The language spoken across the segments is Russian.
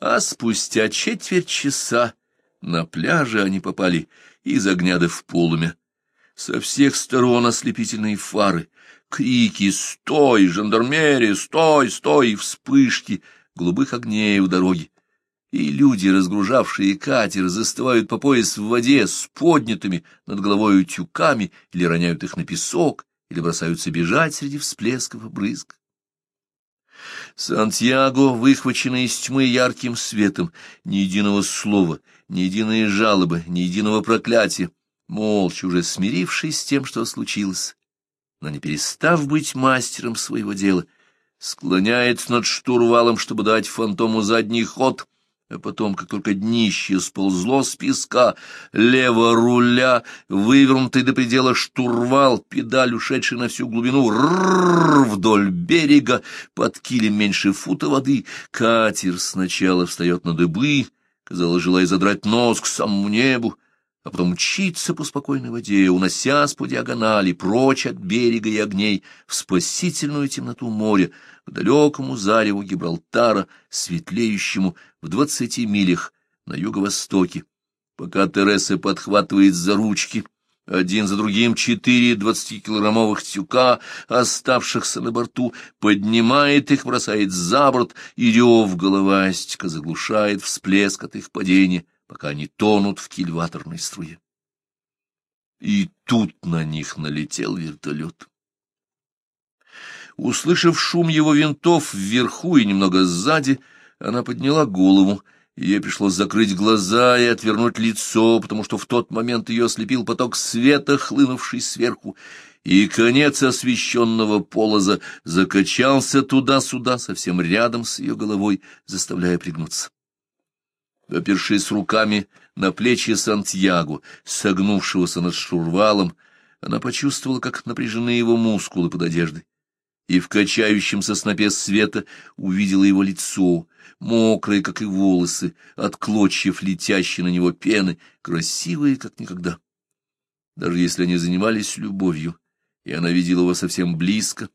А спустя четверть часа на пляже они попали из огня в полумя. Со всех сторон ослепительные фары, крики «Стой, жандармерия! Стой, стой!» и вспышки голубых огней у дороги. И люди, разгружавшие катер, застывают по пояс в воде с поднятыми над головой тюками или роняют их на песок, или бросаются бежать среди всплесков и брызг. Сантьяго, выхваченный из тьмы ярким светом, ни единого слова, ни единой жалобы, ни единого проклятия, молча уже смирившись с тем, что случилось, но не перестав быть мастером своего дела, склоняется над штурвалом, чтобы дать фантому задний ход, а потом, как только днище сползло с песка, лево руля, вывернутый до предела штурвал, педаль, ушедший на всю глубину, рррр, вдоль берега, под килем меньше фута воды, катер сначала встает на дыбы, казалось, желая задрать нос к самому небу, а потом мчится по спокойной воде, уносясь по диагонали, прочь от берега и огней, в спасительную темноту моря, к далекому зареву Гибралтара, светлеющему в двадцати милях на юго-востоке, пока Тереса подхватывает за ручки один за другим четыре двадцатикилограммовых тюка, оставшихся на борту, поднимает их, бросает за борт, и рев головастика заглушает всплеск от их падения, пока они тонут в кильваторной струе. И тут на них налетел вертолет. Услышав шум его винтов вверху и немного сзади, она подняла голову, ей пришлось закрыть глаза и отвернуть лицо, потому что в тот момент ее ослепил поток света, хлынувший сверху, и конец освещенного полоза закачался туда-сюда, совсем рядом с ее головой, заставляя пригнуться. Опершись руками на плечи Сантьяго, согнувшегося над штурвалом, она почувствовала, как напряжены его мускулы под одеждой, и в качающемся снопе света увидела его лицо, мокрое, как и волосы, от клочьев летящей на него пены, красивые, как никогда. Даже если они занимались любовью, и она видела его совсем близко,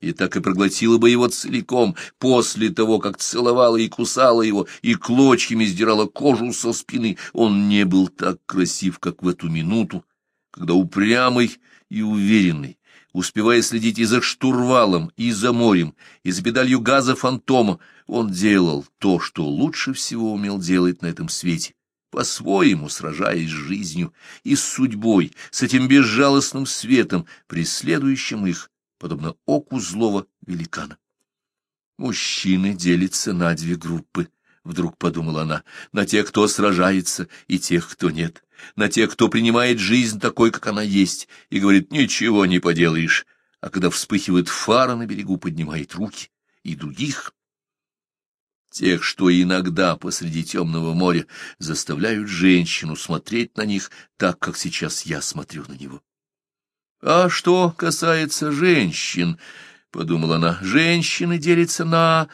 и так и проглотила бы его целиком после того, как целовала и кусала его, и клочьями сдирала кожу со спины. Он не был так красив, как в эту минуту, когда упрямый и уверенный, успевая следить и за штурвалом, и за морем, и за педалью газа фантома, он делал то, что лучше всего умел делать на этом свете, по-своему сражаясь с жизнью и с судьбой, с этим безжалостным светом, преследующим их, подобно оку злого великана. Мужчины делятся на две группы, — вдруг подумала она, — на тех, кто сражается, и тех, кто нет, на тех, кто принимает жизнь такой, как она есть, и говорит «ничего не поделаешь», а когда вспыхивает фара на берегу, поднимает руки, и других, тех, что иногда посреди темного моря заставляют женщину смотреть на них так, как сейчас я смотрю на него. А что касается женщин, — подумала она, — женщины делятся на...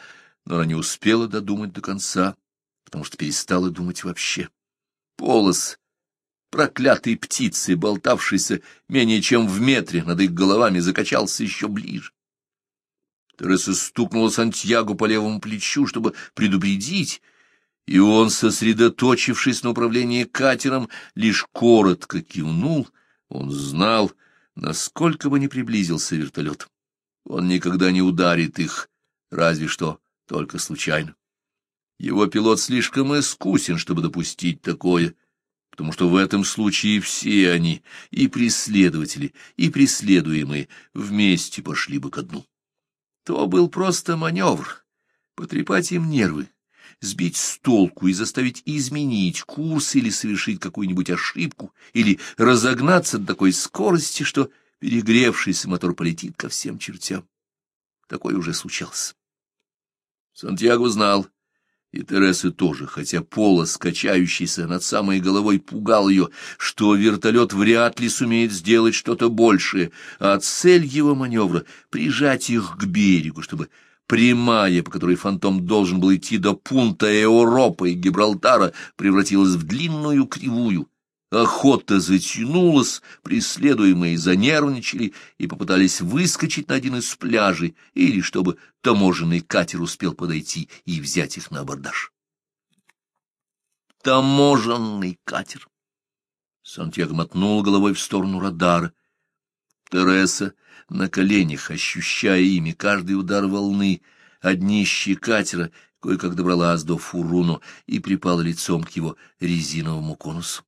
Но она не успела додумать до конца, потому что перестала думать вообще. Полос проклятой птицы, болтавшейся менее чем в метре над их головами, закачался еще ближе. Тереса стукнула Сантьяго по левому плечу, чтобы предупредить, и он, сосредоточившись на управлении катером, лишь коротко кивнул. Он знал, Насколько бы ни приблизился вертолет, он никогда не ударит их, разве что только случайно. Его пилот слишком искусен, чтобы допустить такое, потому что в этом случае все они, и преследователи, и преследуемые, вместе пошли бы ко дну. То был просто маневр, потрепать им нервы, сбить с толку и заставить изменить курс или совершить какую-нибудь ошибку, или разогнаться до такой скорости, что перегревшийся мотор полетит ко всем чертям. Такое уже случалось. Сантьяго знал, и Тереса тоже, хотя полос, качающийся над самой головой, пугал ее, что вертолет вряд ли сумеет сделать что-то большее, а цель его маневра — прижать их к берегу, чтобы прямая, по которой фантом должен был идти до пункта Европы и Гибралтара, превратилась в длинную кривую. Охота затянулась, преследуемые занервничали и попытались выскочить на один из пляжей, или чтобы таможенный катер успел подойти и взять их на абордаж. таможенный катер. Сантьяго мотнул головой в сторону радара. Тереса на коленях, ощущая ими каждый удар волны, а катера кое-как добралась до Фуруно и припала лицом к его резиновому конусу.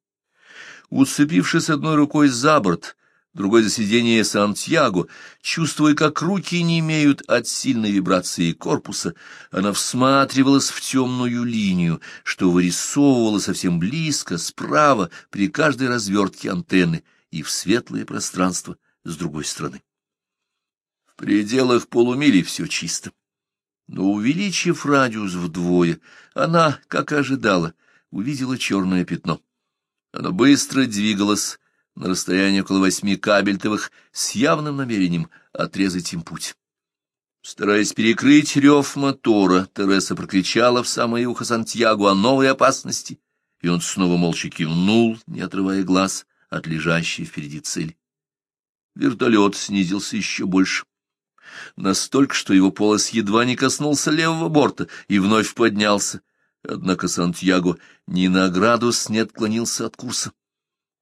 Уцепившись одной рукой за борт, другой за сиденье Сантьяго, чувствуя, как руки не имеют от сильной вибрации корпуса, она всматривалась в темную линию, что вырисовывала совсем близко, справа, при каждой развертке антенны, и в светлое пространство с другой стороны. В пределах полумили все чисто. Но, увеличив радиус вдвое, она, как и ожидала, увидела черное пятно. Оно быстро двигалось на расстоянии около восьми кабельтовых с явным намерением отрезать им путь. Стараясь перекрыть рев мотора, Тереса прокричала в самое ухо Сантьяго о новой опасности, и он снова молча кивнул, не отрывая глаз от лежащей впереди цели. Вертолет снизился еще больше настолько, что его полос едва не коснулся левого борта и вновь поднялся. Однако Сантьяго ни на градус не отклонился от курса.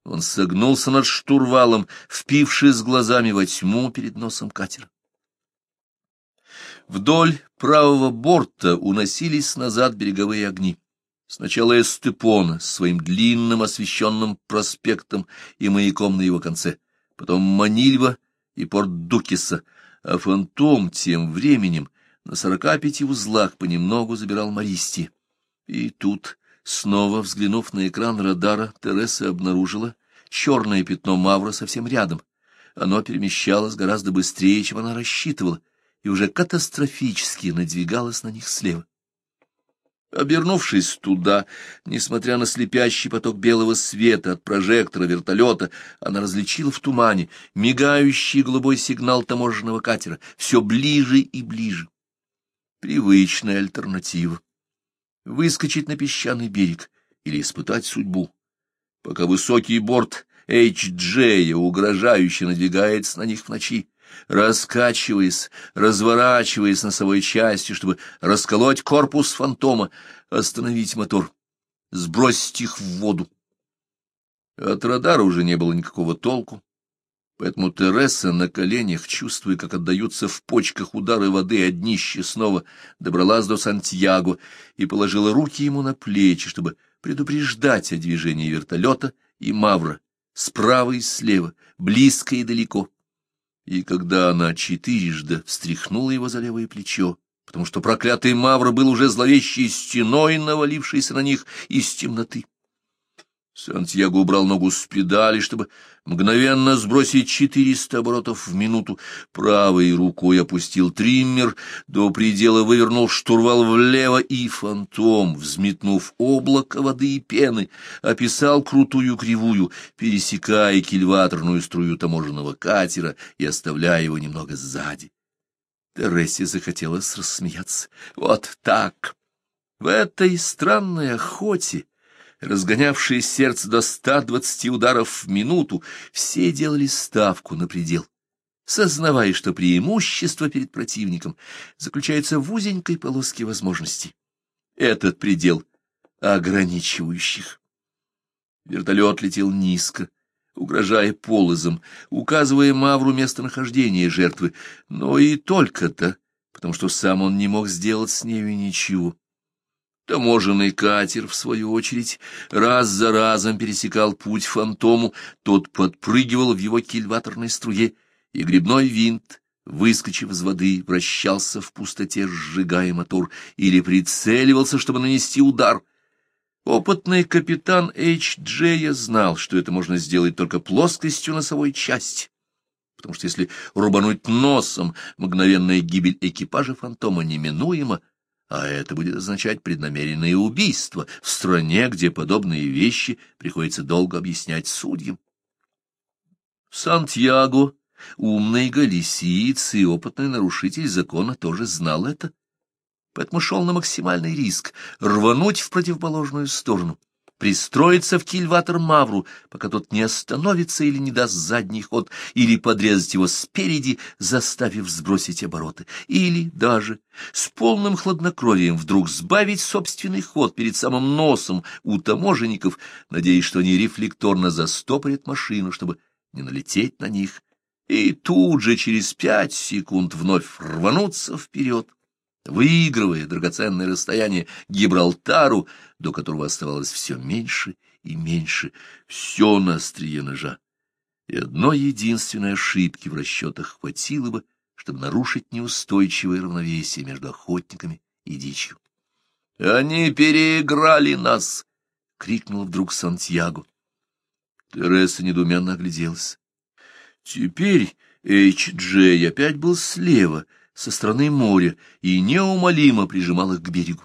Он согнулся над штурвалом, впившись глазами во тьму перед носом катера. Вдоль правого борта уносились назад береговые огни. Сначала Эстепона с своим длинным освещенным проспектом и маяком на его конце, потом Манильва и порт Дукиса, а фантом тем временем на сорока пяти узлах понемногу забирал Мористи. И тут, снова взглянув на экран радара, Тереса обнаружила черное пятно Мавра совсем рядом. Оно перемещалось гораздо быстрее, чем она рассчитывала, и уже катастрофически надвигалось на них слева. Обернувшись туда, несмотря на слепящий поток белого света от прожектора вертолета, она различила в тумане мигающий голубой сигнал таможенного катера все ближе и ближе. Привычная альтернатива. Выскочить на песчаный берег или испытать судьбу. Пока высокий борт Эйч-Джея угрожающе надвигается на них в ночи, раскачиваясь, разворачиваясь носовой частью, чтобы расколоть корпус фантома, остановить мотор, сбросить их в воду. От радара уже не было никакого толку, поэтому Тереса на коленях, чувствуя, как отдаются в почках удары воды от днища, снова добралась до Сантьяго и положила руки ему на плечи, чтобы предупреждать о движении вертолета и Мавра, справа и слева, близко и далеко и когда она четырежды встряхнула его за левое плечо, потому что проклятый Мавр был уже зловещей стеной, навалившейся на них из темноты. Сантьяго убрал ногу с педали, чтобы мгновенно сбросить четыреста оборотов в минуту. Правой рукой опустил триммер, до предела вывернул штурвал влево, и фантом, взметнув облако воды и пены, описал крутую кривую, пересекая кильваторную струю таможенного катера и оставляя его немного сзади. Тересе захотелось рассмеяться. Вот так! В этой странной охоте разгонявшие сердце до ста двадцати ударов в минуту, все делали ставку на предел, сознавая, что преимущество перед противником заключается в узенькой полоске возможностей. Этот предел ограничивающих. Вертолет летел низко, угрожая полозом, указывая Мавру местонахождение жертвы, но и только-то, потому что сам он не мог сделать с нею ничего. Таможенный катер, в свою очередь, раз за разом пересекал путь фантому, тот подпрыгивал в его кильваторной струе, и грибной винт, выскочив из воды, вращался в пустоте, сжигая мотор, или прицеливался, чтобы нанести удар. Опытный капитан Эйч Джея знал, что это можно сделать только плоскостью носовой части, потому что если рубануть носом, мгновенная гибель экипажа фантома неминуема, а это будет означать преднамеренное убийство. В стране, где подобные вещи приходится долго объяснять судьям. Сантьяго, умный галисиец и опытный нарушитель закона, тоже знал это, поэтому шел на максимальный риск рвануть в противоположную сторону, пристроиться в кильватор Мавру, пока тот не остановится или не даст задний ход, или подрезать его спереди, заставив сбросить обороты, или даже с полным хладнокровием вдруг сбавить собственный ход перед самым носом у таможенников, надеясь, что они рефлекторно застопорят машину, чтобы не налететь на них, и тут же через пять секунд вновь рвануться вперед, выигрывая драгоценное расстояние Гибралтару, до которого оставалось все меньше и меньше, все на острие ножа. И одной единственной ошибки в расчетах хватило бы, чтобы нарушить неустойчивое равновесие между охотниками и дичью. — Они переиграли нас! — крикнул вдруг Сантьяго. Тереса недуменно огляделась. Теперь Эйч-Джей опять был слева, со стороны моря, и неумолимо прижимал их к берегу.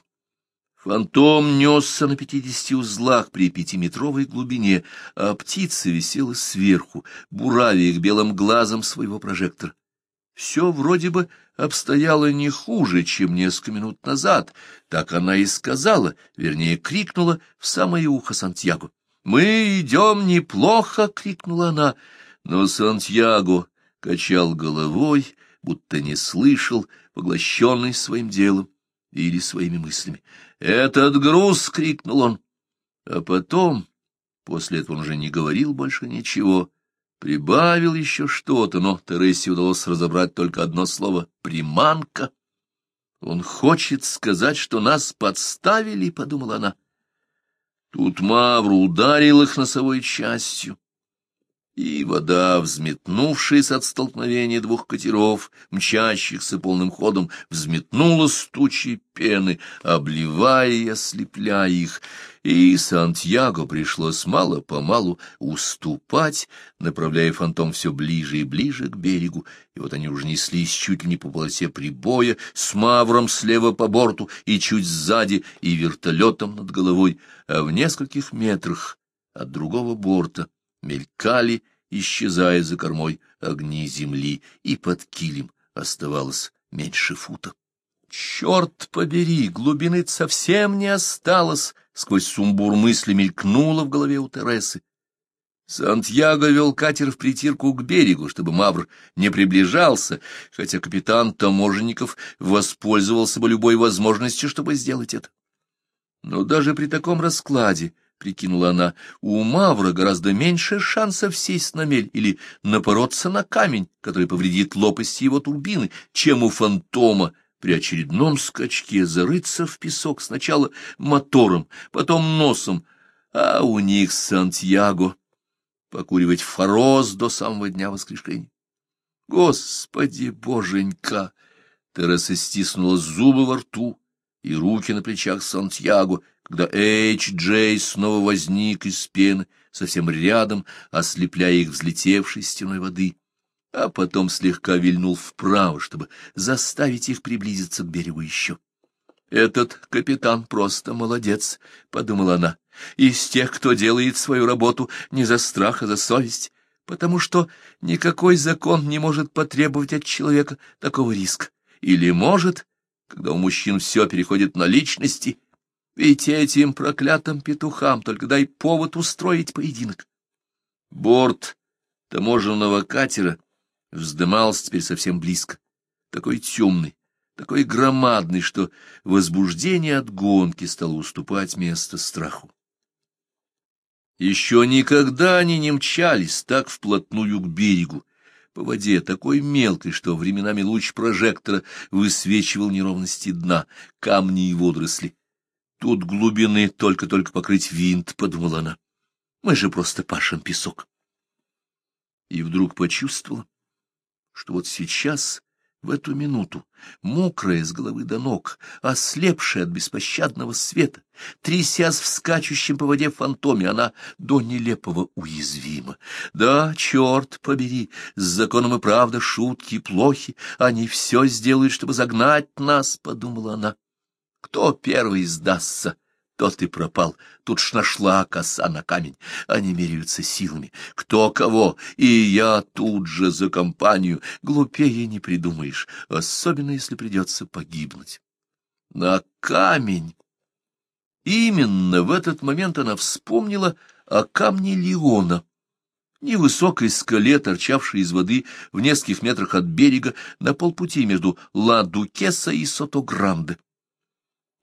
Фантом несся на пятидесяти узлах при пятиметровой глубине, а птица висела сверху, буравя их белым глазом своего прожектора. Все вроде бы обстояло не хуже, чем несколько минут назад, так она и сказала, вернее, крикнула в самое ухо Сантьяго. «Мы идем неплохо!» — крикнула она, но Сантьяго качал головой, будто не слышал, поглощенный своим делом или своими мыслями. «Этот груз!» — крикнул он. А потом, после этого он уже не говорил больше ничего, прибавил еще что-то, но Тересе удалось разобрать только одно слово — «приманка». «Он хочет сказать, что нас подставили», — подумала она. Тут Мавру ударил их носовой частью, и вода, взметнувшись от столкновения двух катеров, мчащихся полным ходом, взметнулась тучей пены, обливая и ослепляя их, и Сантьяго пришлось мало-помалу уступать, направляя фантом все ближе и ближе к берегу, и вот они уже неслись чуть ли не по полосе прибоя, с мавром слева по борту и чуть сзади, и вертолетом над головой, а в нескольких метрах от другого борта мелькали, исчезая за кормой огни земли, и под килем оставалось меньше фута. Черт побери, глубины совсем не осталось, сквозь сумбур мысли мелькнуло в голове у Тересы. Сантьяго вел катер в притирку к берегу, чтобы Мавр не приближался, хотя капитан таможенников воспользовался бы любой возможностью, чтобы сделать это. Но даже при таком раскладе — прикинула она, — у Мавра гораздо меньше шансов сесть на мель или напороться на камень, который повредит лопасти его турбины, чем у фантома при очередном скачке зарыться в песок сначала мотором, потом носом, а у них Сантьяго покуривать фороз до самого дня воскрешения. Господи, боженька! Тереса стиснула зубы во рту и руки на плечах Сантьяго, когда Эйч Джей снова возник из пены, совсем рядом, ослепляя их взлетевшей стеной воды, а потом слегка вильнул вправо, чтобы заставить их приблизиться к берегу еще. «Этот капитан просто молодец», — подумала она, — «из тех, кто делает свою работу не за страх, а за совесть, потому что никакой закон не может потребовать от человека такого риска. Или может, когда у мужчин все переходит на личности, ведь этим проклятым петухам только дай повод устроить поединок. Борт таможенного катера вздымался теперь совсем близко, такой темный, такой громадный, что возбуждение от гонки стало уступать место страху. Еще никогда они не мчались так вплотную к берегу, по воде, такой мелкой, что временами луч прожектора высвечивал неровности дна, камни и водоросли. Тут глубины только-только покрыть винт, — подумала она. Мы же просто пашем песок. И вдруг почувствовала, что вот сейчас, в эту минуту, мокрая с головы до ног, ослепшая от беспощадного света, трясясь в скачущем по воде фантоме, она до нелепого уязвима. Да, черт побери, с законом и правда шутки плохи, они все сделают, чтобы загнать нас, — подумала она. Кто первый сдастся, тот и пропал. Тут ж нашла коса на камень. Они меряются силами. Кто кого, и я тут же за компанию. Глупее не придумаешь, особенно если придется погибнуть. На камень! именно в этот момент она вспомнила о камне Леона, невысокой скале, торчавшей из воды в нескольких метрах от берега на полпути между Ла-Дукеса и Сотогранде.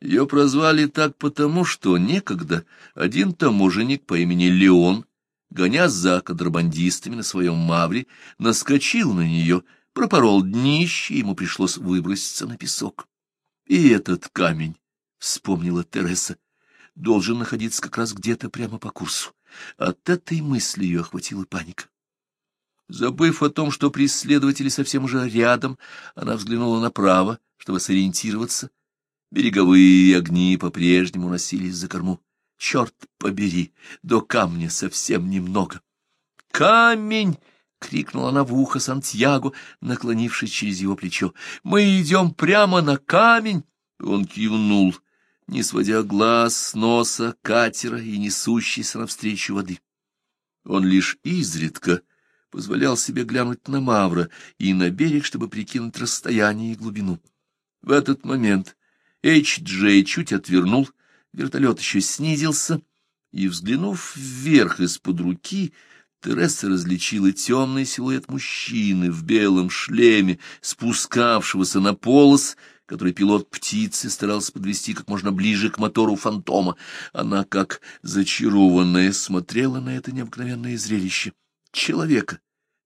Ее прозвали так потому, что некогда один таможенник по имени Леон, гоня за контрабандистами на своем мавре, наскочил на нее, пропорол днище, ему пришлось выброситься на песок. И этот камень, — вспомнила Тереса, — должен находиться как раз где-то прямо по курсу. От этой мысли ее охватила паника. Забыв о том, что преследователи совсем уже рядом, она взглянула направо, чтобы сориентироваться. Береговые огни по-прежнему носились за корму. Черт побери, до камня совсем немного. «Камень!» — крикнула она в ухо Сантьяго, наклонившись через его плечо. «Мы идем прямо на камень!» Он кивнул не сводя глаз с носа катера и несущейся навстречу воды. Он лишь изредка позволял себе глянуть на Мавра и на берег, чтобы прикинуть расстояние и глубину. В этот момент Эйч-Джей чуть отвернул, вертолет еще снизился, и, взглянув вверх из-под руки, Тереса различила темный силуэт мужчины в белом шлеме, спускавшегося на полос, который пилот птицы старался подвести как можно ближе к мотору фантома. Она, как зачарованная, смотрела на это необыкновенное зрелище. Человека,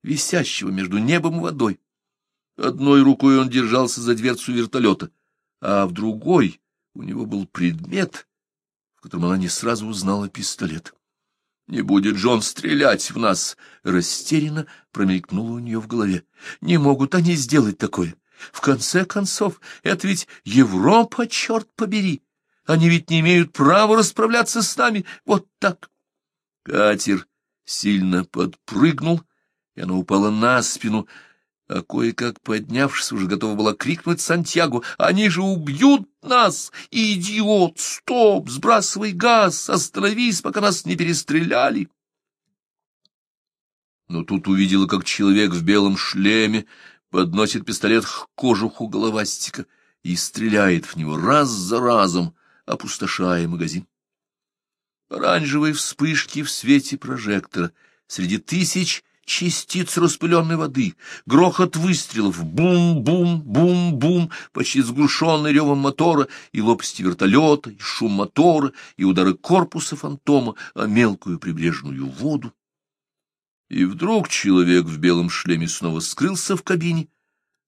висящего между небом и водой. Одной рукой он держался за дверцу вертолета, а в другой у него был предмет, в котором она не сразу узнала пистолет. «Не будет Джон стрелять в нас!» — растерянно промелькнуло у нее в голове. «Не могут они сделать такое!» В конце концов, это ведь Европа, черт побери! Они ведь не имеют права расправляться с нами вот так. Катер сильно подпрыгнул, и она упала на спину, а кое-как поднявшись, уже готова была крикнуть Сантьяго, «Они же убьют нас! Идиот! Стоп! Сбрасывай газ! Остановись, пока нас не перестреляли!» Но тут увидела, как человек в белом шлеме подносит пистолет к кожуху головастика и стреляет в него раз за разом, опустошая магазин. Оранжевые вспышки в свете прожектора среди тысяч частиц распыленной воды, грохот выстрелов, бум-бум-бум-бум, почти сглушенный ревом мотора, и лопасти вертолета, и шум мотора, и удары корпуса фантома о мелкую прибрежную воду. И вдруг человек в белом шлеме снова скрылся в кабине,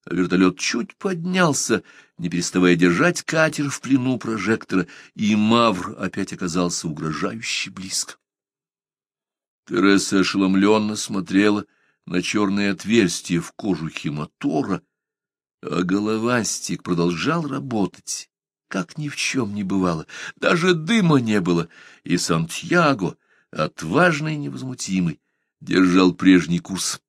а вертолет чуть поднялся, не переставая держать катер в плену прожектора, и Мавр опять оказался угрожающе близко. Тереса ошеломленно смотрела на черное отверстие в кожухе мотора, а головастик продолжал работать, как ни в чем не бывало. Даже дыма не было, и Сантьяго, отважный и невозмутимый, держал прежний курс,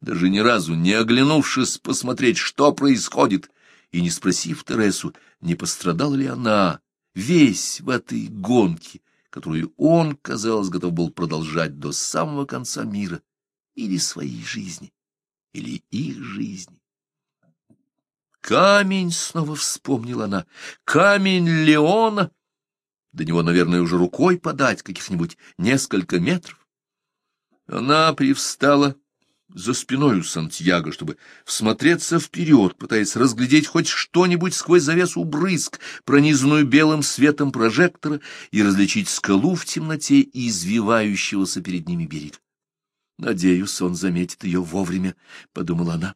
даже ни разу не оглянувшись посмотреть, что происходит, и не спросив Тересу, не пострадала ли она весь в этой гонке, которую он, казалось, готов был продолжать до самого конца мира или своей жизни, или их жизни. Камень, снова вспомнила она, камень Леона. До него, наверное, уже рукой подать каких-нибудь несколько метров. Она привстала за спиной у Сантьяго, чтобы всмотреться вперед, пытаясь разглядеть хоть что-нибудь сквозь завесу брызг, пронизанную белым светом прожектора, и различить скалу в темноте и извивающегося перед ними берега. «Надеюсь, он заметит ее вовремя», — подумала она.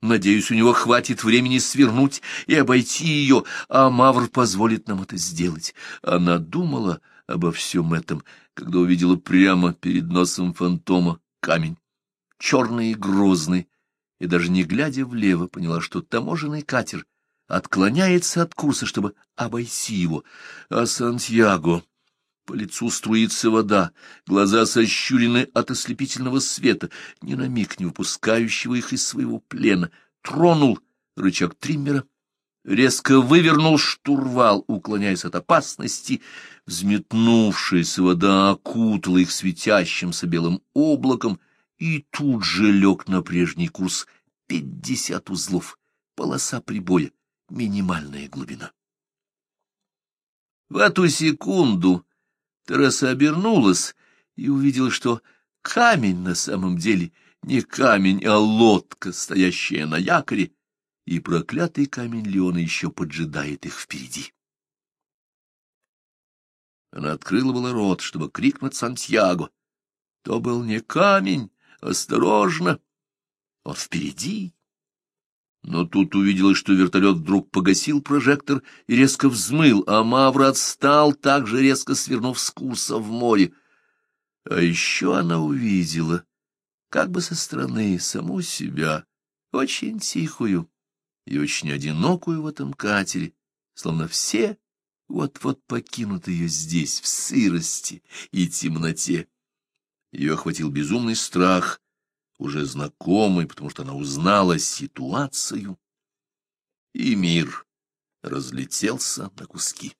«Надеюсь, у него хватит времени свернуть и обойти ее, а Мавр позволит нам это сделать». Она думала обо всем этом, когда увидела прямо перед носом фантома камень, черный и грозный, и даже не глядя влево, поняла, что таможенный катер отклоняется от курса, чтобы обойти его, а Сантьяго... По лицу струится вода, глаза сощурены от ослепительного света, ни на миг не выпускающего их из своего плена. Тронул рычаг триммера, резко вывернул штурвал, уклоняясь от опасности, взметнувшаяся вода окутала их светящимся белым облаком и тут же лег на прежний курс пятьдесят узлов, полоса прибоя, минимальная глубина. В эту секунду Тереса обернулась и увидела, что камень на самом деле не камень, а лодка, стоящая на якоре, и проклятый камень Леона еще поджидает их впереди. Она открыла было рот, чтобы крикнуть Сантьяго. То был не камень, осторожно, он впереди. Но тут увидела, что вертолет вдруг погасил прожектор и резко взмыл, а Мавра отстал, также резко свернув с курса в море. А еще она увидела, как бы со стороны, саму себя, очень тихую и очень одинокую в этом катере, словно все вот-вот покинут ее здесь, в сырости и темноте. Ее охватил безумный страх, уже знакомый, потому что она узнала ситуацию, и мир разлетелся на куски.